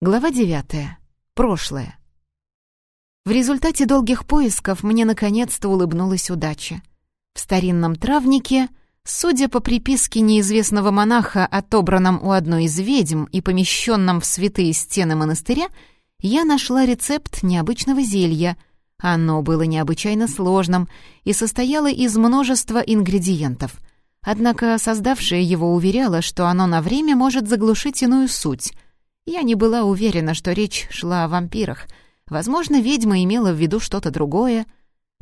Глава 9. Прошлое. В результате долгих поисков мне наконец-то улыбнулась удача. В старинном травнике, судя по приписке неизвестного монаха, отобранном у одной из ведьм и помещенном в святые стены монастыря, я нашла рецепт необычного зелья. Оно было необычайно сложным и состояло из множества ингредиентов. Однако создавшая его уверяла, что оно на время может заглушить иную суть — я не была уверена, что речь шла о вампирах. Возможно, ведьма имела в виду что-то другое.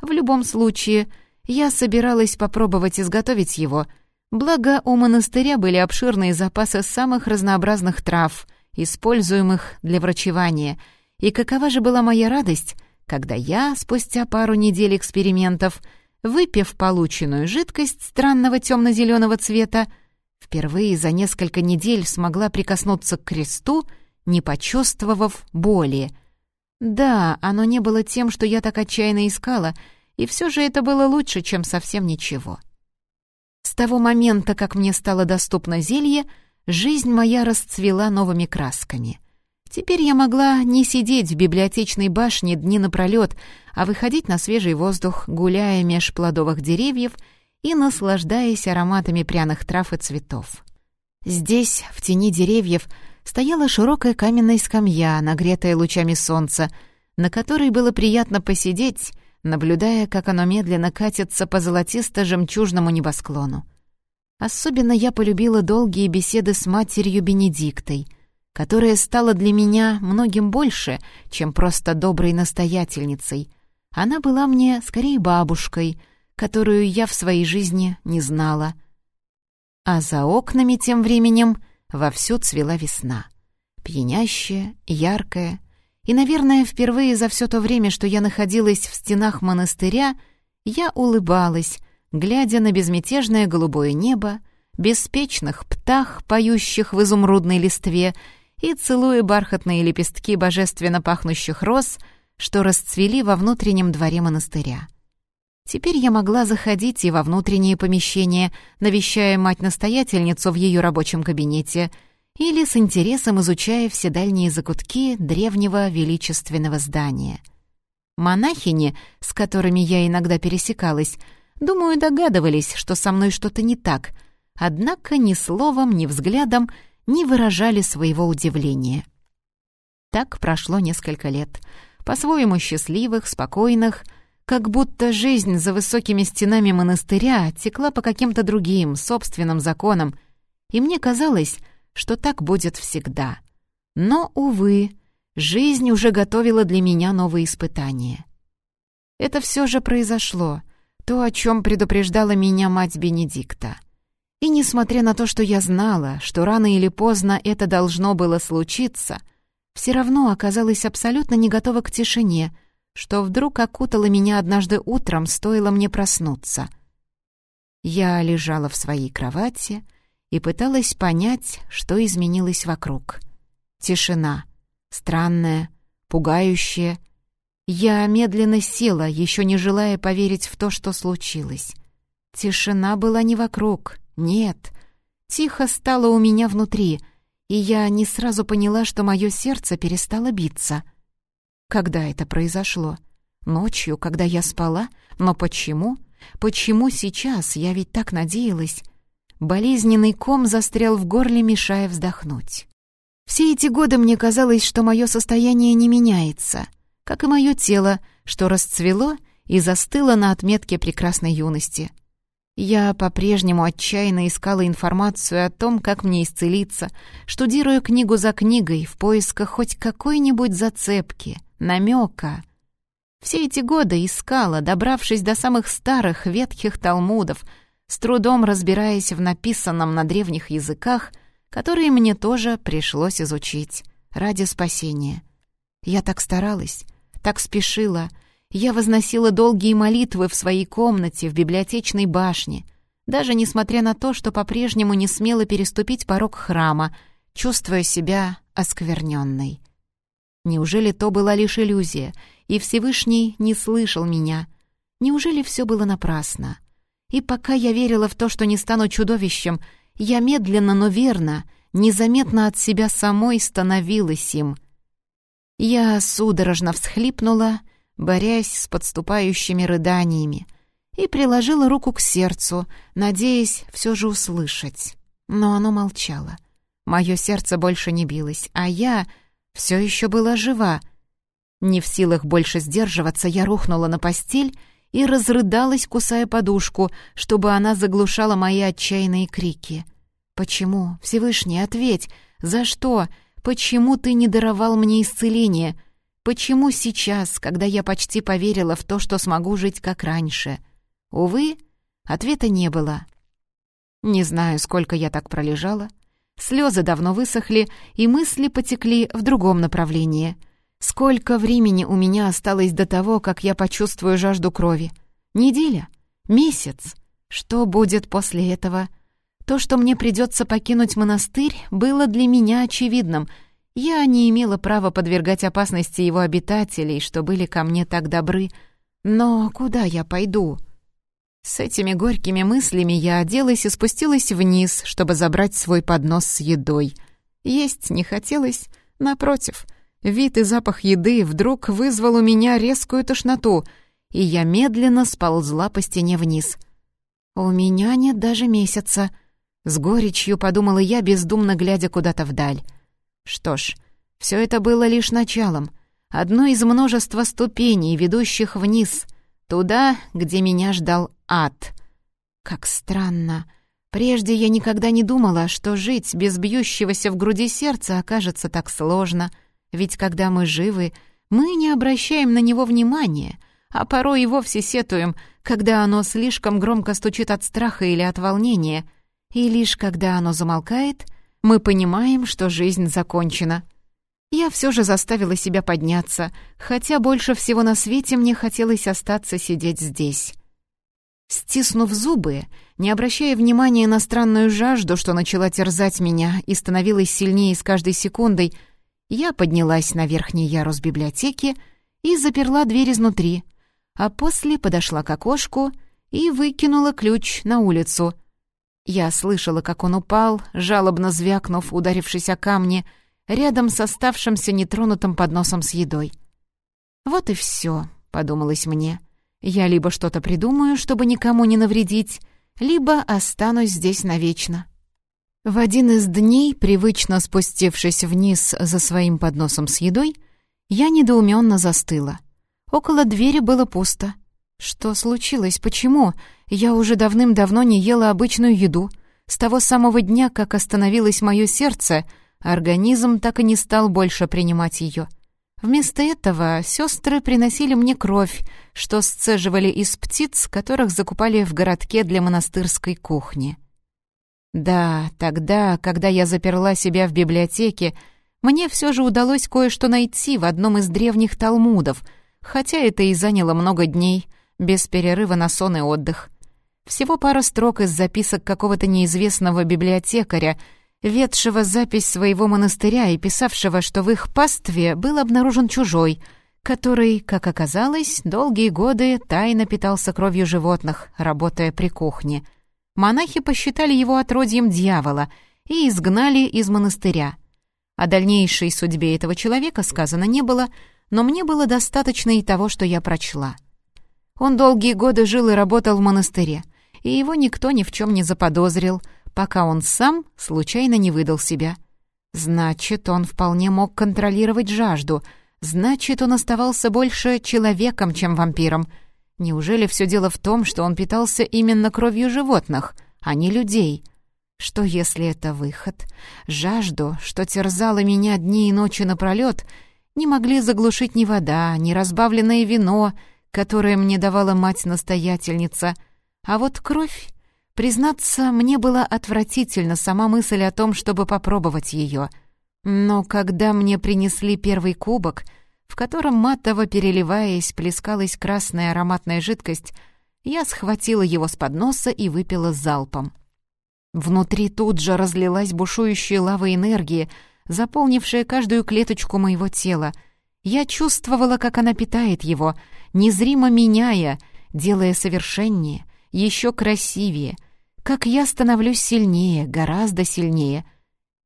В любом случае, я собиралась попробовать изготовить его. Благо, у монастыря были обширные запасы самых разнообразных трав, используемых для врачевания. И какова же была моя радость, когда я, спустя пару недель экспериментов, выпив полученную жидкость странного темно-зеленого цвета, Впервые за несколько недель смогла прикоснуться к кресту, не почувствовав боли. Да, оно не было тем, что я так отчаянно искала, и все же это было лучше, чем совсем ничего. С того момента, как мне стало доступно зелье, жизнь моя расцвела новыми красками. Теперь я могла не сидеть в библиотечной башне дни напролет, а выходить на свежий воздух, гуляя меж плодовых деревьев — и наслаждаясь ароматами пряных трав и цветов. Здесь, в тени деревьев, стояла широкая каменная скамья, нагретая лучами солнца, на которой было приятно посидеть, наблюдая, как оно медленно катится по золотисто-жемчужному небосклону. Особенно я полюбила долгие беседы с матерью Бенедиктой, которая стала для меня многим больше, чем просто доброй настоятельницей. Она была мне скорее бабушкой — которую я в своей жизни не знала. А за окнами тем временем вовсю цвела весна. Пьянящая, яркая. И, наверное, впервые за все то время, что я находилась в стенах монастыря, я улыбалась, глядя на безмятежное голубое небо, беспечных птах, поющих в изумрудной листве, и целуя бархатные лепестки божественно пахнущих роз, что расцвели во внутреннем дворе монастыря. Теперь я могла заходить и во внутренние помещения, навещая мать-настоятельницу в ее рабочем кабинете, или с интересом изучая все дальние закутки древнего величественного здания. Монахини, с которыми я иногда пересекалась, думаю, догадывались, что со мной что-то не так, однако ни словом, ни взглядом не выражали своего удивления. Так прошло несколько лет, по-своему счастливых, спокойных, как будто жизнь за высокими стенами монастыря текла по каким-то другим, собственным законам, и мне казалось, что так будет всегда. Но, увы, жизнь уже готовила для меня новые испытания. Это все же произошло, то, о чем предупреждала меня мать Бенедикта. И несмотря на то, что я знала, что рано или поздно это должно было случиться, все равно оказалась абсолютно не готова к тишине — что вдруг окутало меня однажды утром, стоило мне проснуться. Я лежала в своей кровати и пыталась понять, что изменилось вокруг. Тишина. Странная, пугающая. Я медленно села, еще не желая поверить в то, что случилось. Тишина была не вокруг, нет. Тихо стало у меня внутри, и я не сразу поняла, что мое сердце перестало биться — когда это произошло? Ночью, когда я спала? Но почему? Почему сейчас? Я ведь так надеялась. Болезненный ком застрял в горле, мешая вздохнуть. Все эти годы мне казалось, что мое состояние не меняется, как и мое тело, что расцвело и застыло на отметке прекрасной юности. Я по-прежнему отчаянно искала информацию о том, как мне исцелиться, штудируя книгу за книгой в поисках хоть какой-нибудь зацепки — намека. Все эти годы искала, добравшись до самых старых ветхих талмудов, с трудом разбираясь в написанном на древних языках, которые мне тоже пришлось изучить ради спасения. Я так старалась, так спешила, я возносила долгие молитвы в своей комнате в библиотечной башне, даже несмотря на то, что по-прежнему не смела переступить порог храма, чувствуя себя оскверненной. Неужели то была лишь иллюзия, и Всевышний не слышал меня? Неужели все было напрасно? И пока я верила в то, что не стану чудовищем, я медленно, но верно, незаметно от себя самой становилась им — Я судорожно всхлипнула, борясь с подступающими рыданиями, и приложила руку к сердцу, надеясь все же услышать. Но оно молчало. Мое сердце больше не билось, а я все еще была жива. Не в силах больше сдерживаться, я рухнула на постель и разрыдалась, кусая подушку, чтобы она заглушала мои отчаянные крики. «Почему? Всевышний, ответь! За что? Почему ты не даровал мне исцеление? Почему сейчас, когда я почти поверила в то, что смогу жить как раньше?» Увы, ответа не было. Не знаю, сколько я так пролежала. Слезы давно высохли, и мысли потекли в другом направлении. Сколько времени у меня осталось до того, как я почувствую жажду крови? Неделя? Месяц? Что будет после этого? То, что мне придется покинуть монастырь, было для меня очевидным. Я не имела права подвергать опасности его обитателей, что были ко мне так добры. Но куда я пойду?» С этими горькими мыслями я оделась и спустилась вниз, чтобы забрать свой поднос с едой. Есть не хотелось, напротив. Вид и запах еды вдруг вызвал у меня резкую тошноту, и я медленно сползла по стене вниз. «У меня нет даже месяца», — с горечью подумала я, бездумно глядя куда-то вдаль. Что ж, все это было лишь началом, одной из множества ступеней, ведущих вниз, туда, где меня ждал ад. Как странно. Прежде я никогда не думала, что жить без бьющегося в груди сердца окажется так сложно. Ведь когда мы живы, мы не обращаем на него внимания, а порой и вовсе сетуем, когда оно слишком громко стучит от страха или от волнения. И лишь когда оно замолкает, мы понимаем, что жизнь закончена. Я все же заставила себя подняться, хотя больше всего на свете мне хотелось остаться сидеть здесь. Стиснув зубы, не обращая внимания на странную жажду, что начала терзать меня и становилась сильнее с каждой секундой, я поднялась на верхний ярус библиотеки и заперла дверь изнутри, а после подошла к окошку и выкинула ключ на улицу. Я слышала, как он упал, жалобно звякнув, ударившись о камни, рядом с оставшимся нетронутым подносом с едой. «Вот и все», — подумалось мне, — я либо что-то придумаю, чтобы никому не навредить, либо останусь здесь навечно. В один из дней, привычно спустившись вниз за своим подносом с едой, я недоуменно застыла. Около двери было пусто. Что случилось? Почему? Я уже давным-давно не ела обычную еду. С того самого дня, как остановилось мое сердце, организм так и не стал больше принимать ее. Вместо этого сестры приносили мне кровь, что сцеживали из птиц, которых закупали в городке для монастырской кухни. Да, тогда, когда я заперла себя в библиотеке, мне все же удалось кое-что найти в одном из древних талмудов, хотя это и заняло много дней, без перерыва на сон и отдых. Всего пара строк из записок какого-то неизвестного библиотекаря — ведшего запись своего монастыря и писавшего, что в их пастве был обнаружен чужой, который, как оказалось, долгие годы тайно питался кровью животных, работая при кухне. Монахи посчитали его отродьем дьявола и изгнали из монастыря. О дальнейшей судьбе этого человека сказано не было, но мне было достаточно и того, что я прочла. Он долгие годы жил и работал в монастыре, и его никто ни в чем не заподозрил — пока он сам случайно не выдал себя. Значит, он вполне мог контролировать жажду, значит, он оставался больше человеком, чем вампиром. Неужели все дело в том, что он питался именно кровью животных, а не людей? Что если это выход? Жажду, что терзала меня дни и ночи напролет, не могли заглушить ни вода, ни разбавленное вино, которое мне давала мать-настоятельница, а вот кровь Признаться, мне было отвратительно сама мысль о том, чтобы попробовать ее. Но когда мне принесли первый кубок, в котором матово переливаясь плескалась красная ароматная жидкость, я схватила его с подноса и выпила залпом. Внутри тут же разлилась бушующая лава энергии, заполнившая каждую клеточку моего тела. Я чувствовала, как она питает его, незримо меняя, делая совершеннее, еще красивее, как я становлюсь сильнее, гораздо сильнее.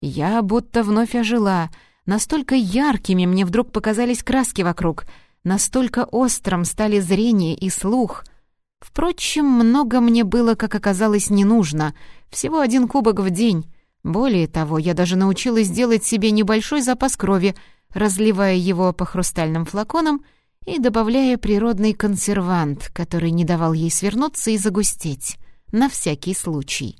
Я будто вновь ожила, Настолько яркими мне вдруг показались краски вокруг, настолько острым стали зрение и слух. Впрочем, много мне было, как оказалось, не нужно. Всего один кубок в день. Более того, я даже научилась делать себе небольшой запас крови, разливая его по хрустальным флаконам и добавляя природный консервант, который не давал ей свернуться и загустеть, на всякий случай.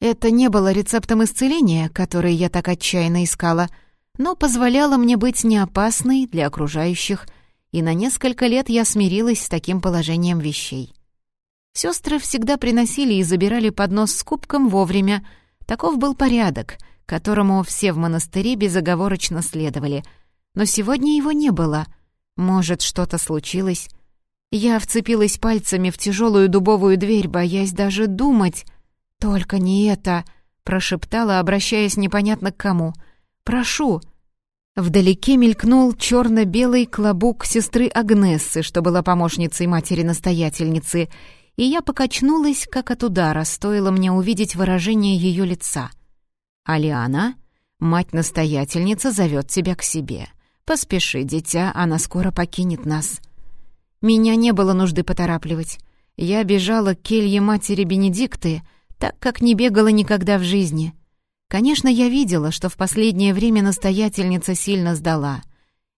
Это не было рецептом исцеления, который я так отчаянно искала — но позволяла мне быть неопасной для окружающих, и на несколько лет я смирилась с таким положением вещей. Сестры всегда приносили и забирали поднос с кубком вовремя. Таков был порядок, которому все в монастыре безоговорочно следовали. Но сегодня его не было. Может, что-то случилось? Я вцепилась пальцами в тяжелую дубовую дверь, боясь даже думать. «Только не это!» — прошептала, обращаясь непонятно к кому — Прошу!» Вдалеке мелькнул черно-белый клобук сестры Агнессы, что была помощницей матери-настоятельницы, и я покачнулась, как от удара, стоило мне увидеть выражение ее лица. «Алиана, мать-настоятельница зовет тебя к себе. Поспеши, дитя, она скоро покинет нас». Меня не было нужды поторапливать. Я бежала к келье матери Бенедикты, так как не бегала никогда в жизни. Конечно, я видела, что в последнее время настоятельница сильно сдала.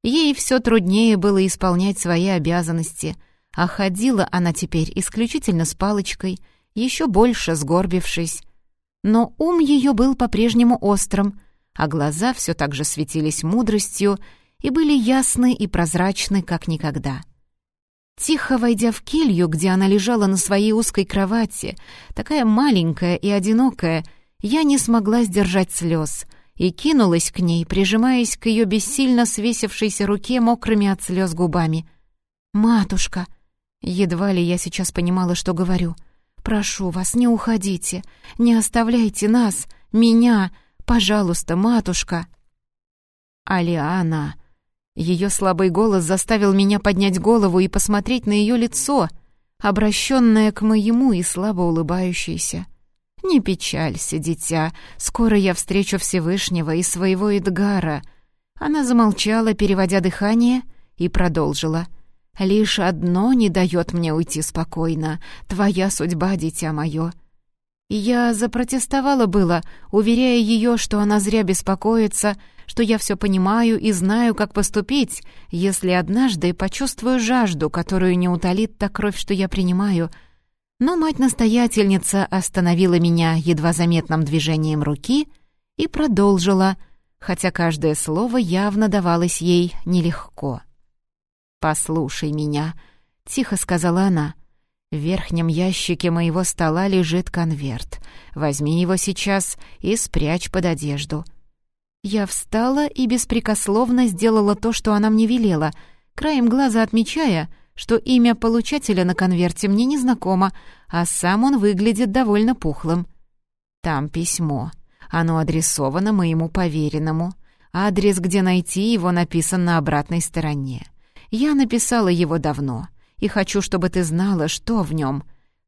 Ей все труднее было исполнять свои обязанности, а ходила она теперь исключительно с палочкой, еще больше сгорбившись. Но ум ее был по-прежнему острым, а глаза все так же светились мудростью и были ясны и прозрачны, как никогда. Тихо войдя в келью, где она лежала на своей узкой кровати, такая маленькая и одинокая — я не смогла сдержать слез и кинулась к ней, прижимаясь к ее бессильно свесившейся руке мокрыми от слез губами. «Матушка!» Едва ли я сейчас понимала, что говорю. «Прошу вас, не уходите, не оставляйте нас, меня, пожалуйста, матушка!» «Алиана!» Ее слабый голос заставил меня поднять голову и посмотреть на ее лицо, обращенное к моему и слабо улыбающееся. «Не печалься, дитя, скоро я встречу Всевышнего и своего Эдгара». Она замолчала, переводя дыхание, и продолжила. «Лишь одно не дает мне уйти спокойно. Твоя судьба, дитя мое». Я запротестовала было, уверяя ее, что она зря беспокоится, что я все понимаю и знаю, как поступить, если однажды почувствую жажду, которую не утолит та кровь, что я принимаю — но мать-настоятельница остановила меня едва заметным движением руки и продолжила, хотя каждое слово явно давалось ей нелегко. «Послушай меня», — тихо сказала она. «В верхнем ящике моего стола лежит конверт. Возьми его сейчас и спрячь под одежду». Я встала и беспрекословно сделала то, что она мне велела, краем глаза отмечая — что имя получателя на конверте мне незнакомо, а сам он выглядит довольно пухлым. Там письмо. Оно адресовано моему поверенному. Адрес, где найти его, написан на обратной стороне. Я написала его давно, и хочу, чтобы ты знала, что в нем.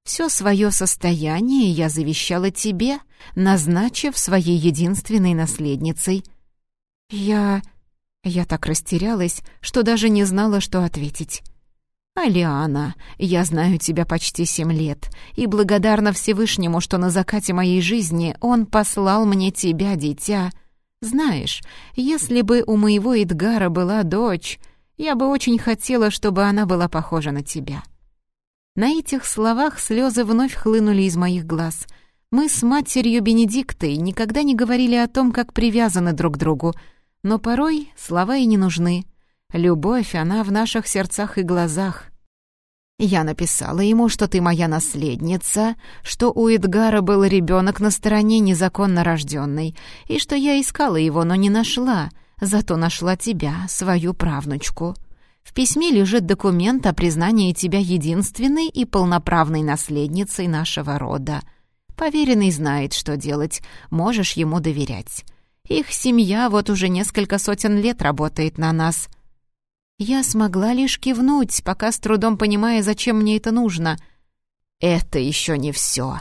Все свое состояние я завещала тебе, назначив своей единственной наследницей. Я... Я так растерялась, что даже не знала, что ответить. «Алиана, я знаю тебя почти семь лет, и благодарна Всевышнему, что на закате моей жизни он послал мне тебя, дитя. Знаешь, если бы у моего Эдгара была дочь, я бы очень хотела, чтобы она была похожа на тебя». На этих словах слезы вновь хлынули из моих глаз. Мы с матерью Бенедиктой никогда не говорили о том, как привязаны друг к другу, но порой слова и не нужны — Любовь, она в наших сердцах и глазах. Я написала ему, что ты моя наследница, что у Эдгара был ребенок на стороне незаконно рожденный, и что я искала его, но не нашла, зато нашла тебя, свою правнучку. В письме лежит документ о признании тебя единственной и полноправной наследницей нашего рода. Поверенный знает, что делать, можешь ему доверять. Их семья вот уже несколько сотен лет работает на нас — я смогла лишь кивнуть, пока с трудом понимая, зачем мне это нужно. «Это еще не все».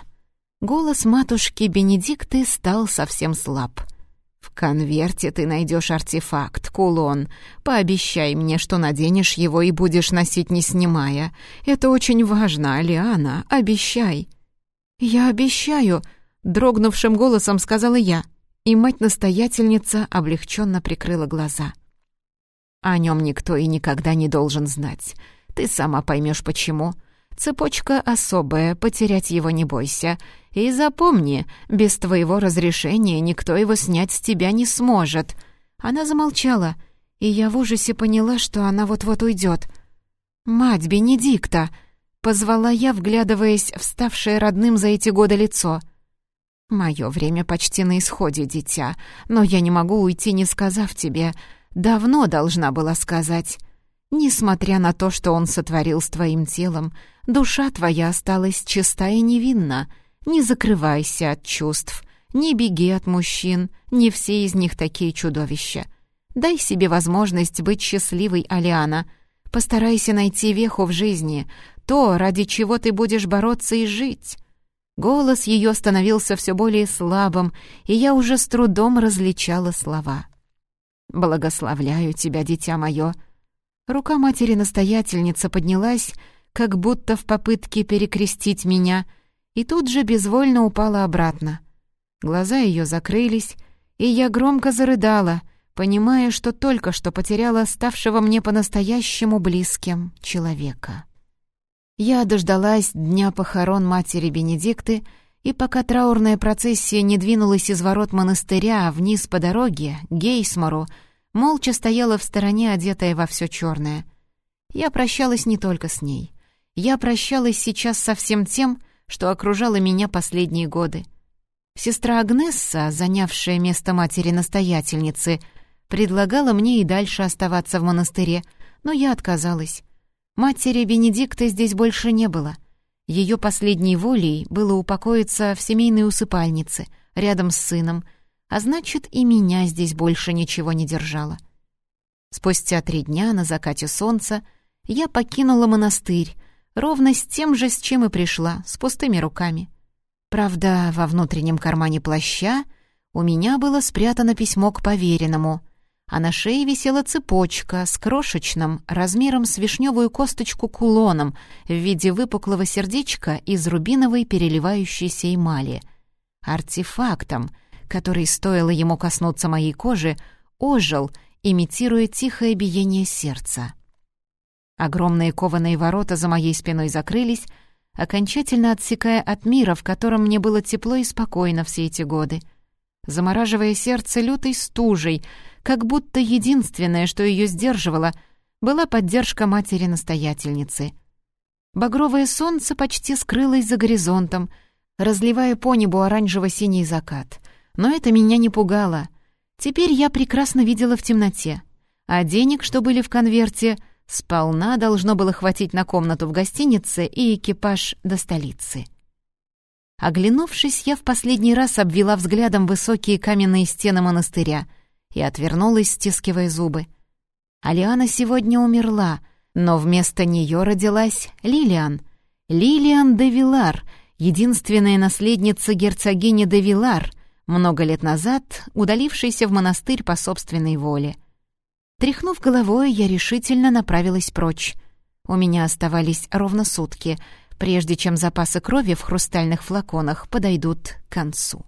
Голос матушки Бенедикты стал совсем слаб. «В конверте ты найдешь артефакт, кулон. Пообещай мне, что наденешь его и будешь носить не снимая. Это очень важно, Алиана, обещай». «Я обещаю», — дрогнувшим голосом сказала я, и мать-настоятельница облегченно прикрыла глаза. «О нем никто и никогда не должен знать. Ты сама поймешь, почему. Цепочка особая, потерять его не бойся. И запомни, без твоего разрешения никто его снять с тебя не сможет». Она замолчала, и я в ужасе поняла, что она вот-вот уйдет. «Мать Бенедикта!» — позвала я, вглядываясь в ставшее родным за эти годы лицо. «Мое время почти на исходе, дитя, но я не могу уйти, не сказав тебе. Давно должна была сказать. Несмотря на то, что он сотворил с твоим телом, душа твоя осталась чиста и невинна. Не закрывайся от чувств, не беги от мужчин, не все из них такие чудовища. Дай себе возможность быть счастливой, Алиана. Постарайся найти веху в жизни, то, ради чего ты будешь бороться и жить». Голос ее становился все более слабым, и я уже с трудом различала слова. «Благословляю тебя, дитя мое», Рука матери-настоятельницы поднялась, как будто в попытке перекрестить меня, и тут же безвольно упала обратно. Глаза ее закрылись, и я громко зарыдала, понимая, что только что потеряла ставшего мне по-настоящему близким человека. Я дождалась дня похорон матери Бенедикты, и пока траурная процессия не двинулась из ворот монастыря вниз по дороге, Гейсмору, молча стояла в стороне, одетая во все черное. Я прощалась не только с ней. Я прощалась сейчас со всем тем, что окружало меня последние годы. Сестра Агнесса, занявшая место матери-настоятельницы, предлагала мне и дальше оставаться в монастыре, но я отказалась. Матери Бенедикта здесь больше не было. Ее последней волей было упокоиться в семейной усыпальнице, рядом с сыном — а значит, и меня здесь больше ничего не держало. Спустя три дня на закате солнца я покинула монастырь, ровно с тем же, с чем и пришла, с пустыми руками. Правда, во внутреннем кармане плаща у меня было спрятано письмо к поверенному, а на шее висела цепочка с крошечным, размером с вишневую косточку кулоном в виде выпуклого сердечка из рубиновой переливающейся эмали. Артефактом — который, стоило ему коснуться моей кожи, ожил, имитируя тихое биение сердца. Огромные кованые ворота за моей спиной закрылись, окончательно отсекая от мира, в котором мне было тепло и спокойно все эти годы, замораживая сердце лютой стужей, как будто единственное, что ее сдерживало, была поддержка матери-настоятельницы. Багровое солнце почти скрылось за горизонтом, разливая по небу оранжево-синий закат — но это меня не пугало. Теперь я прекрасно видела в темноте. А денег, что были в конверте, сполна должно было хватить на комнату в гостинице и экипаж до столицы. Оглянувшись, я в последний раз обвела взглядом высокие каменные стены монастыря и отвернулась, стискивая зубы. Алиана сегодня умерла, но вместо нее родилась Лилиан. Лилиан де Вилар, единственная наследница герцогини де Вилар — много лет назад удалившийся в монастырь по собственной воле. Тряхнув головой, я решительно направилась прочь. У меня оставались ровно сутки, прежде чем запасы крови в хрустальных флаконах подойдут к концу.